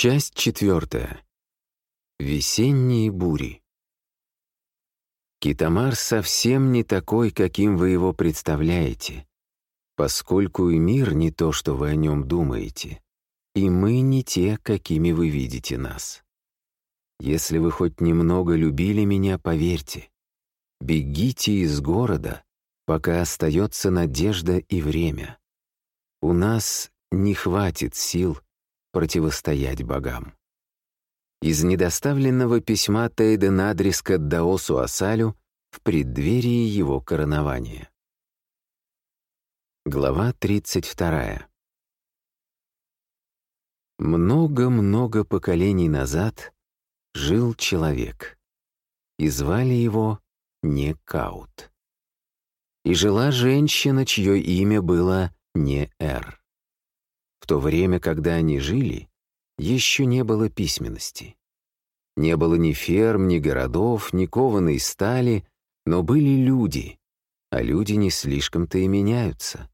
Часть четвертая. Весенние бури. Китамар совсем не такой, каким вы его представляете, поскольку и мир не то, что вы о нем думаете, и мы не те, какими вы видите нас. Если вы хоть немного любили меня, поверьте, бегите из города, пока остается надежда и время. У нас не хватит сил противостоять богам. Из недоставленного письма Тейда Надриска Даосу Асалю в преддверии его коронования. Глава 32. Много-много поколений назад жил человек, и звали его не Каут. И жила женщина, чье имя было не Эр. То время, когда они жили, еще не было письменности. Не было ни ферм, ни городов, ни кованой стали, но были люди, а люди не слишком-то и меняются.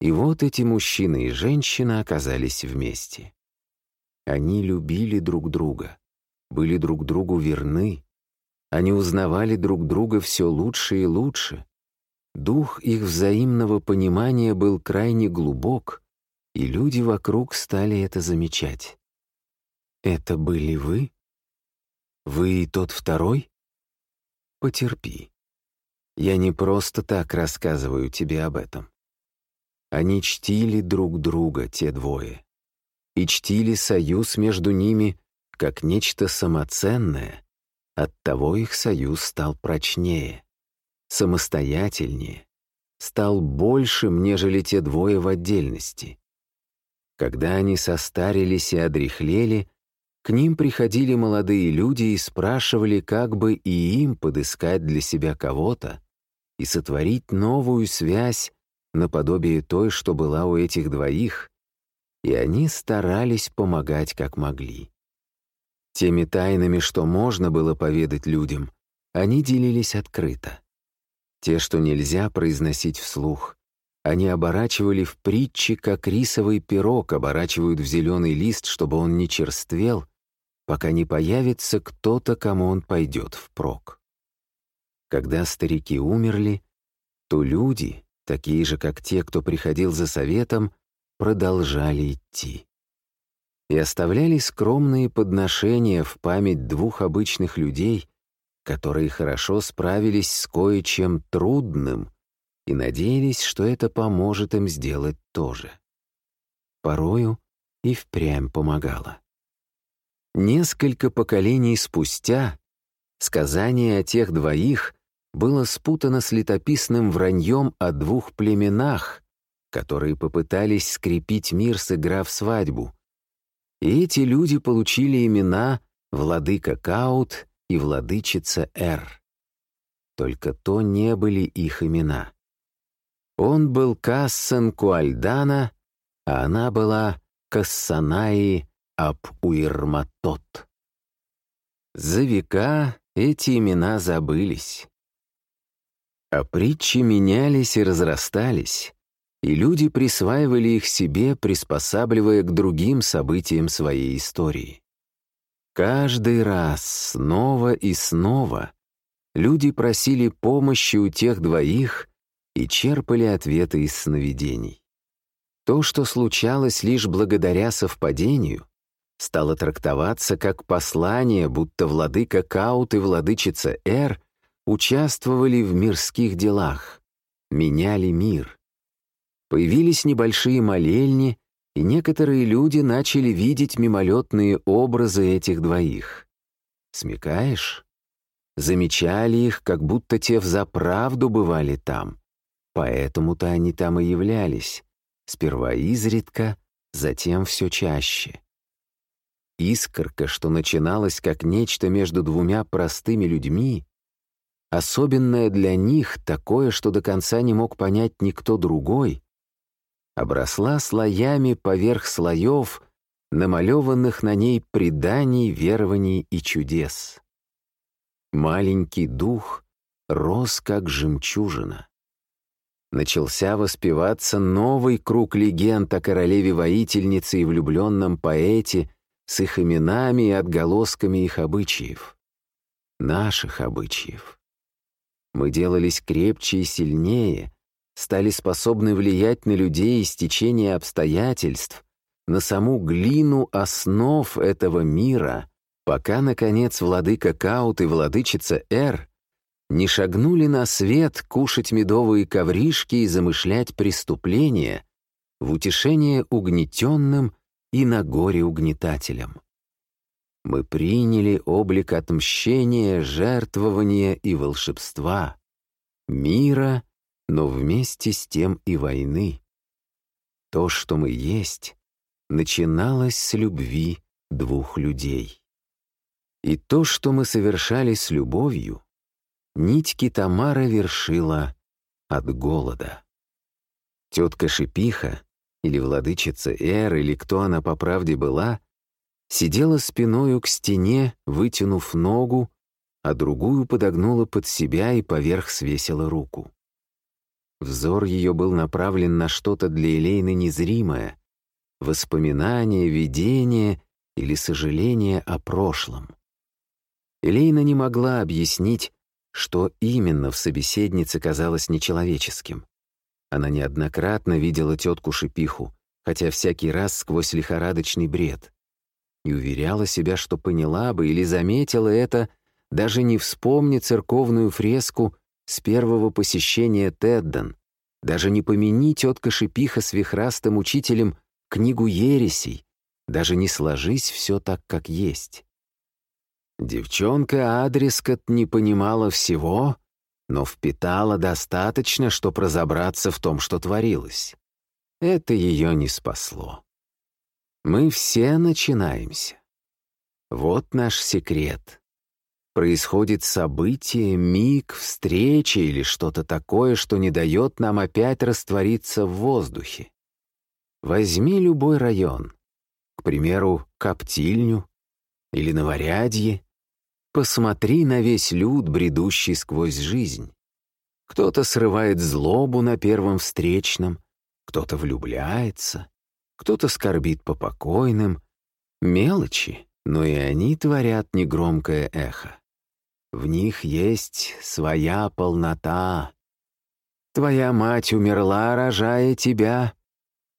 И вот эти мужчина и женщина оказались вместе. Они любили друг друга, были друг другу верны, они узнавали друг друга все лучше и лучше. Дух их взаимного понимания был крайне глубок, и люди вокруг стали это замечать. «Это были вы? Вы и тот второй? Потерпи. Я не просто так рассказываю тебе об этом. Они чтили друг друга, те двое, и чтили союз между ними как нечто самоценное, оттого их союз стал прочнее, самостоятельнее, стал большим, нежели те двое в отдельности. Когда они состарились и одряхлели, к ним приходили молодые люди и спрашивали, как бы и им подыскать для себя кого-то и сотворить новую связь наподобие той, что была у этих двоих, и они старались помогать как могли. Теми тайнами, что можно было поведать людям, они делились открыто. Те, что нельзя произносить вслух, они оборачивали в притчи, как рисовый пирог оборачивают в зеленый лист, чтобы он не черствел, пока не появится кто-то, кому он пойдет впрок. Когда старики умерли, то люди, такие же, как те, кто приходил за советом, продолжали идти. И оставляли скромные подношения в память двух обычных людей, которые хорошо справились с кое-чем трудным — и надеялись, что это поможет им сделать то же. Порою и впрямь помогало. Несколько поколений спустя сказание о тех двоих было спутано с летописным враньем о двух племенах, которые попытались скрепить мир, сыграв свадьбу. И эти люди получили имена Владыка Каут и Владычица Эр. Только то не были их имена. Он был Кассен Куальдана, а она была Кассанаи Аб-Уирматот. За века эти имена забылись. А притчи менялись и разрастались, и люди присваивали их себе, приспосабливая к другим событиям своей истории. Каждый раз, снова и снова, люди просили помощи у тех двоих, и черпали ответы из сновидений. То, что случалось лишь благодаря совпадению, стало трактоваться как послание, будто владыка Каут и владычица Эр участвовали в мирских делах, меняли мир. Появились небольшие молельни, и некоторые люди начали видеть мимолетные образы этих двоих. Смекаешь? Замечали их, как будто те взаправду бывали там, Поэтому-то они там и являлись, сперва изредка, затем все чаще. Искорка, что начиналась как нечто между двумя простыми людьми, особенное для них, такое, что до конца не мог понять никто другой, обросла слоями поверх слоев, намалеванных на ней преданий, верований и чудес. Маленький дух рос как жемчужина начался воспеваться новый круг легенд о королеве-воительнице и влюбленном поэте, с их именами и отголосками их обычаев. Наших обычаев. Мы делались крепче и сильнее, стали способны влиять на людей и стечение обстоятельств, на саму глину основ этого мира, пока, наконец, владыка Каут и владычица Эр не шагнули на свет кушать медовые ковришки и замышлять преступления в утешение угнетенным и на горе угнетателям. Мы приняли облик отмщения, жертвования и волшебства, мира, но вместе с тем и войны. То, что мы есть, начиналось с любви двух людей. И то, что мы совершали с любовью, нить Китамара вершила от голода. Тетка Шипиха, или владычица Эр, или кто она по правде была, сидела спиною к стене, вытянув ногу, а другую подогнула под себя и поверх свесила руку. Взор ее был направлен на что-то для Элейны незримое, воспоминание, видение или сожаление о прошлом. Элейна не могла объяснить, что именно в собеседнице казалось нечеловеческим. Она неоднократно видела тетку Шипиху, хотя всякий раз сквозь лихорадочный бред. И уверяла себя, что поняла бы или заметила это, даже не вспомни церковную фреску с первого посещения Тедден, даже не помяни тетка Шипиха с вихрастым учителем книгу ересей, даже не сложись все так, как есть. Девчонка Адрескот не понимала всего, но впитала достаточно, чтобы разобраться в том, что творилось. Это ее не спасло. Мы все начинаемся. Вот наш секрет. Происходит событие, миг, встреча или что-то такое, что не дает нам опять раствориться в воздухе. Возьми любой район, к примеру, Коптильню или Новорядье, Посмотри на весь люд, бредущий сквозь жизнь. Кто-то срывает злобу на первом встречном, кто-то влюбляется, кто-то скорбит по покойным. Мелочи, но и они творят негромкое эхо. В них есть своя полнота. Твоя мать умерла, рожая тебя,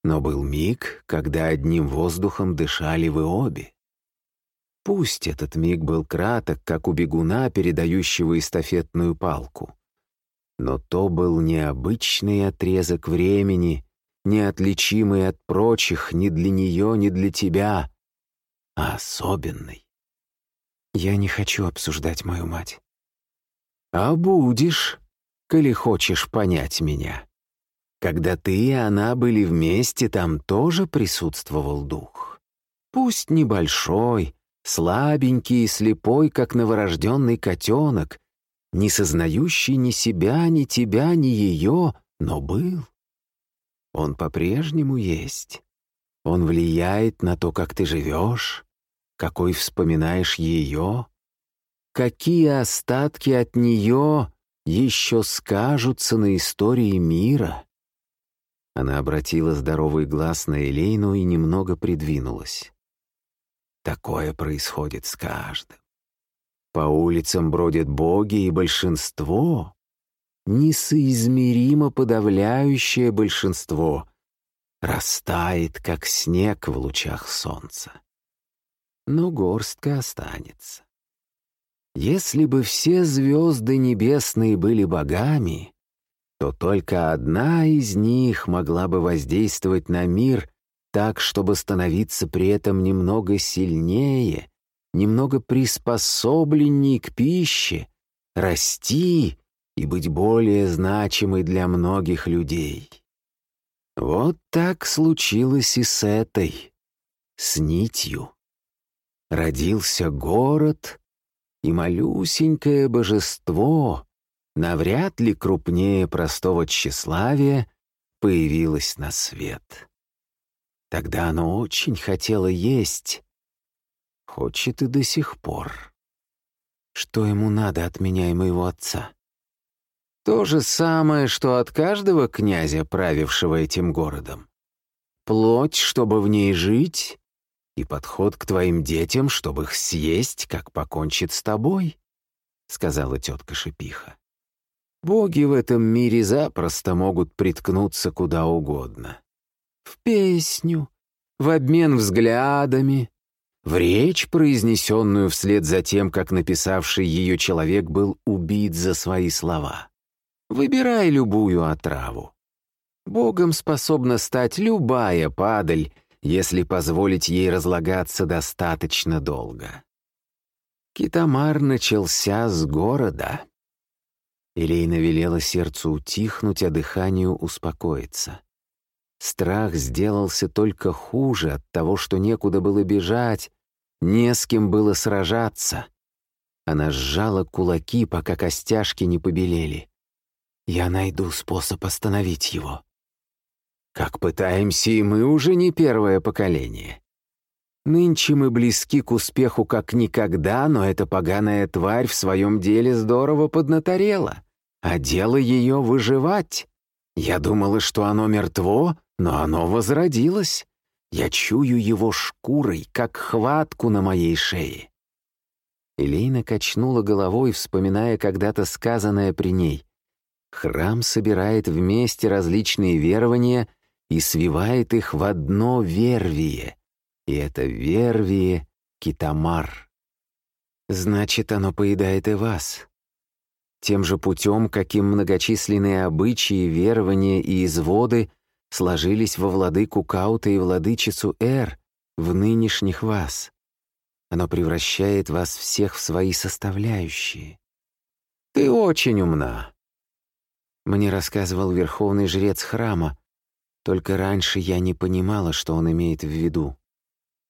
но был миг, когда одним воздухом дышали вы обе. Пусть этот миг был краток, как у бегуна, передающего эстафетную палку. Но то был необычный отрезок времени, неотличимый от прочих ни для нее, ни для тебя, а особенный. Я не хочу обсуждать мою мать. А будешь, коли хочешь понять меня. Когда ты и она были вместе, там тоже присутствовал дух. Пусть небольшой, слабенький и слепой, как новорожденный котенок, не сознающий ни себя, ни тебя, ни ее, но был. Он по-прежнему есть. Он влияет на то, как ты живешь, какой вспоминаешь ее, какие остатки от нее еще скажутся на истории мира. Она обратила здоровый глаз на Элейну и немного придвинулась. Такое происходит с каждым. По улицам бродят боги, и большинство, несоизмеримо подавляющее большинство, растает, как снег в лучах солнца. Но горстка останется. Если бы все звезды небесные были богами, то только одна из них могла бы воздействовать на мир так, чтобы становиться при этом немного сильнее, немного приспособленней к пище, расти и быть более значимой для многих людей. Вот так случилось и с этой, с нитью. Родился город, и малюсенькое божество, навряд ли крупнее простого тщеславия, появилось на свет. Тогда оно очень хотело есть. Хочет и до сих пор. Что ему надо от меня и моего отца? То же самое, что от каждого князя, правившего этим городом. Плоть, чтобы в ней жить, и подход к твоим детям, чтобы их съесть, как покончит с тобой», — сказала тетка Шипиха. «Боги в этом мире запросто могут приткнуться куда угодно. В песню, в обмен взглядами, в речь, произнесенную вслед за тем, как написавший ее человек был убит за свои слова. Выбирай любую отраву. Богом способна стать любая падаль, если позволить ей разлагаться достаточно долго. Китамар начался с города. Элейна велела сердцу утихнуть, а дыханию успокоиться. Страх сделался только хуже от того, что некуда было бежать, не с кем было сражаться. Она сжала кулаки, пока костяшки не побелели. «Я найду способ остановить его». Как пытаемся и мы уже не первое поколение. Нынче мы близки к успеху как никогда, но эта поганая тварь в своем деле здорово поднаторела, а дело ее выживать. Я думала, что оно мертво, но оно возродилось. Я чую его шкурой, как хватку на моей шее. Элейна качнула головой, вспоминая когда-то сказанное при ней. Храм собирает вместе различные верования — и свивает их в одно вервие, и это вервие — китамар. Значит, оно поедает и вас. Тем же путем, каким многочисленные обычаи, верования и изводы сложились во владыку Каута и владычицу Эр в нынешних вас. Оно превращает вас всех в свои составляющие. Ты очень умна. Мне рассказывал верховный жрец храма, только раньше я не понимала, что он имеет в виду.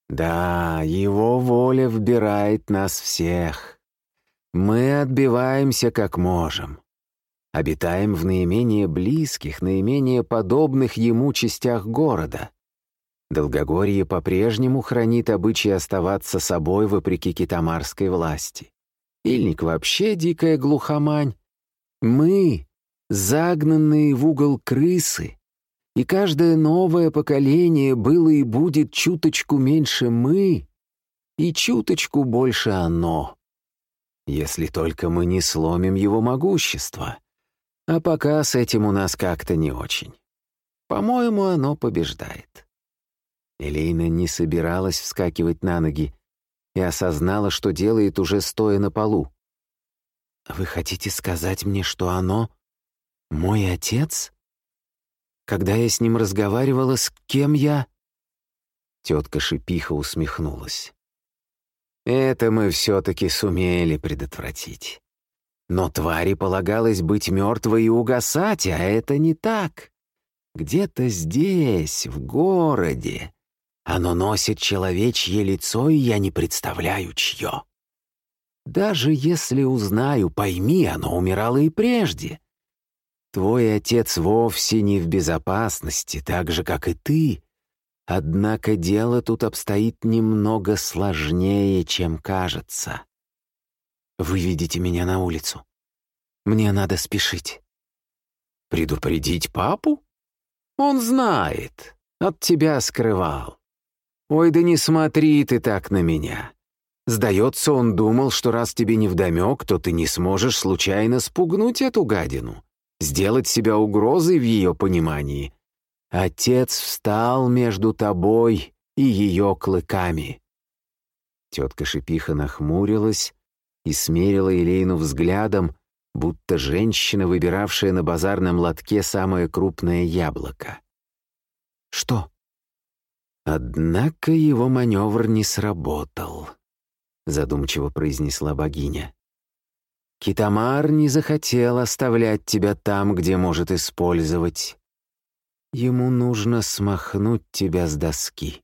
Да, его воля вбирает нас всех. Мы отбиваемся как можем. Обитаем в наименее близких, наименее подобных ему частях города. Долгогорье по-прежнему хранит обычай оставаться собой вопреки китамарской власти. Ильник вообще дикая глухомань. Мы — загнанные в угол крысы — и каждое новое поколение было и будет чуточку меньше мы и чуточку больше оно. Если только мы не сломим его могущество. А пока с этим у нас как-то не очень. По-моему, оно побеждает. Элейна не собиралась вскакивать на ноги и осознала, что делает уже стоя на полу. «Вы хотите сказать мне, что оно мой отец?» Когда я с ним разговаривала, с кем я...» Тетка Шипиха усмехнулась. «Это мы все-таки сумели предотвратить. Но твари полагалось быть мертвой и угасать, а это не так. Где-то здесь, в городе, оно носит человечье лицо, и я не представляю, чье. Даже если узнаю, пойми, оно умирало и прежде. Твой отец вовсе не в безопасности, так же, как и ты. Однако дело тут обстоит немного сложнее, чем кажется. Вы видите меня на улицу. Мне надо спешить. Предупредить папу? Он знает. От тебя скрывал. Ой, да не смотри ты так на меня. Сдается, он думал, что раз тебе не вдомек, то ты не сможешь случайно спугнуть эту гадину сделать себя угрозой в ее понимании. Отец встал между тобой и ее клыками. Тетка Шипиха нахмурилась и смерила Елейну взглядом, будто женщина, выбиравшая на базарном лотке самое крупное яблоко. «Что?» «Однако его маневр не сработал», — задумчиво произнесла богиня. Китамар не захотел оставлять тебя там, где может использовать. Ему нужно смахнуть тебя с доски.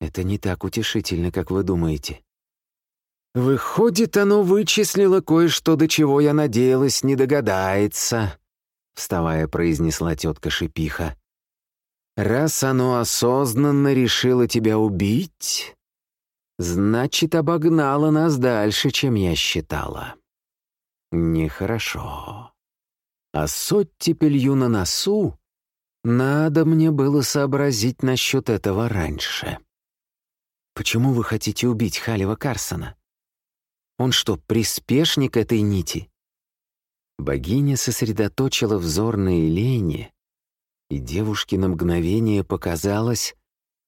Это не так утешительно, как вы думаете. Выходит, оно вычислило кое-что, до чего я надеялась, не догадается, вставая, произнесла тетка Шипиха. Раз оно осознанно решило тебя убить, значит, обогнало нас дальше, чем я считала. Нехорошо. А с оттепелью на носу надо мне было сообразить насчет этого раньше. Почему вы хотите убить Халева Карсона? Он что, приспешник этой нити?» Богиня сосредоточила взор на Елене, и девушке на мгновение показалось,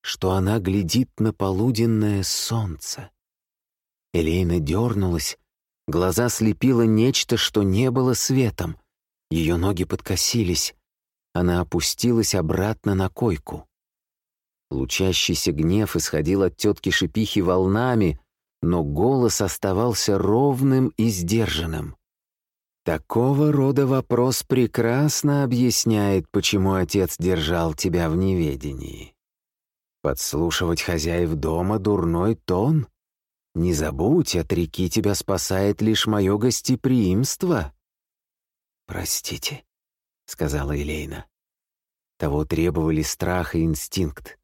что она глядит на полуденное солнце. Элейна дернулась, глаза слепило нечто, что не было светом. Ее ноги подкосились. Она опустилась обратно на койку. Лучащийся гнев исходил от тетки Шипихи волнами, но голос оставался ровным и сдержанным. Такого рода вопрос прекрасно объясняет, почему отец держал тебя в неведении. Подслушивать хозяев дома — дурной тон. Не забудь, от реки тебя спасает лишь мое гостеприимство. «Простите», — сказала Элейна. Того требовали страх и инстинкт.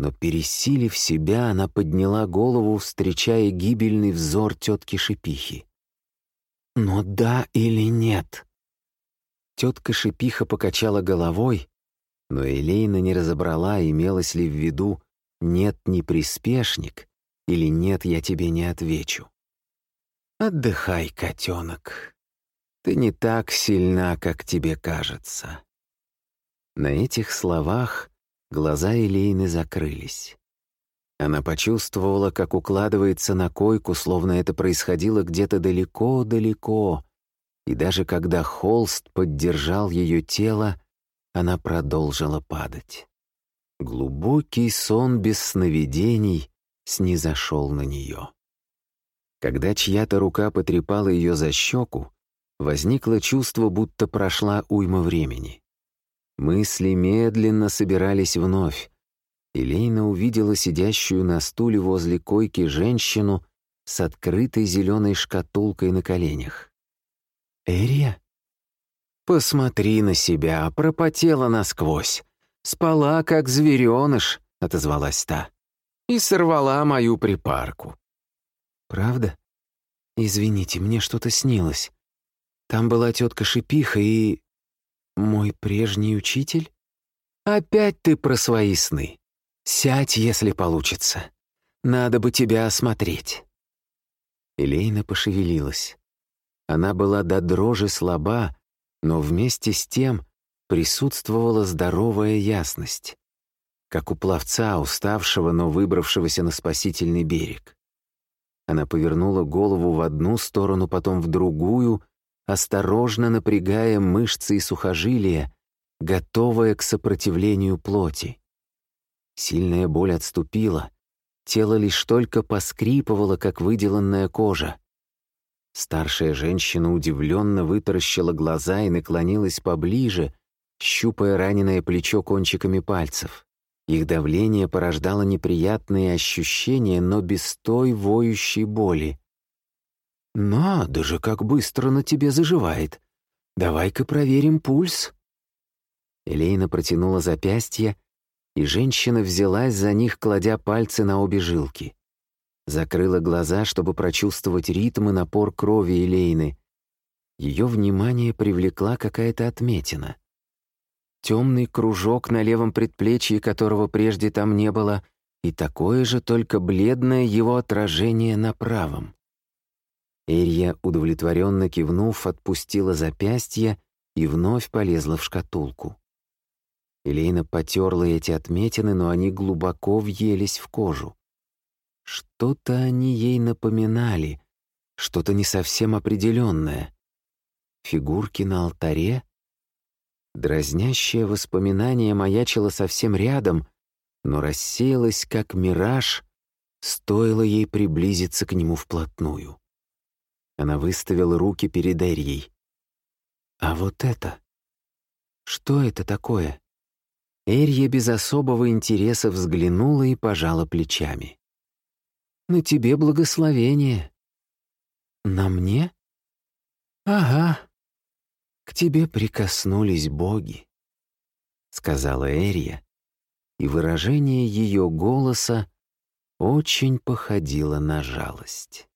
Но, пересилив себя, она подняла голову, встречая гибельный взор тетки Шипихи. «Но да или нет?» Тетка Шипиха покачала головой, но Элейна не разобрала, имелось ли в виду «нет, не приспешник» или «нет, я тебе не отвечу». «Отдыхай, котенок. Ты не так сильна, как тебе кажется». На этих словах Глаза Элейны закрылись. Она почувствовала, как укладывается на койку, словно это происходило где-то далеко-далеко, и даже когда холст поддержал ее тело, она продолжила падать. Глубокий сон без сновидений снизошел на нее. Когда чья-то рука потрепала ее за щеку, возникло чувство, будто прошла уйма времени. Мысли медленно собирались вновь. Элейна увидела сидящую на стуле возле койки женщину с открытой зеленой шкатулкой на коленях. «Эрия?» «Посмотри на себя, пропотела насквозь. Спала, как звереныш», — отозвалась та, «и сорвала мою припарку». «Правда? Извините, мне что-то снилось. Там была тетка Шипиха и...» «Мой прежний учитель? Опять ты про свои сны. Сядь, если получится. Надо бы тебя осмотреть». Элейна пошевелилась. Она была до дрожи слаба, но вместе с тем присутствовала здоровая ясность, как у пловца, уставшего, но выбравшегося на спасительный берег. Она повернула голову в одну сторону, потом в другую, осторожно напрягая мышцы и сухожилия, готовая к сопротивлению плоти. Сильная боль отступила, тело лишь только поскрипывало, как выделанная кожа. Старшая женщина удивленно вытаращила глаза и наклонилась поближе, щупая раненое плечо кончиками пальцев. Их давление порождало неприятные ощущения, но без той воющей боли. «Надо же, как быстро на тебе заживает! Давай-ка проверим пульс!» Элейна протянула запястье, и женщина взялась за них, кладя пальцы на обе жилки. Закрыла глаза, чтобы прочувствовать ритм и напор крови Элейны. Ее внимание привлекла какая-то отметина. Темный кружок на левом предплечье, которого прежде там не было, и такое же, только бледное его отражение на правом. Эрия, удовлетворенно кивнув, отпустила запястье и вновь полезла в шкатулку. Элейна потерла эти отметины, но они глубоко въелись в кожу. Что-то они ей напоминали, что-то не совсем определенное. Фигурки на алтаре? Дразнящее воспоминание маячило совсем рядом, но рассеялось, как мираж, стоило ей приблизиться к нему вплотную. Она выставила руки перед Эрией. «А вот это? Что это такое?» Эрья без особого интереса взглянула и пожала плечами. «На тебе благословение». «На мне?» «Ага. К тебе прикоснулись боги», — сказала Эрия, и выражение ее голоса очень походило на жалость.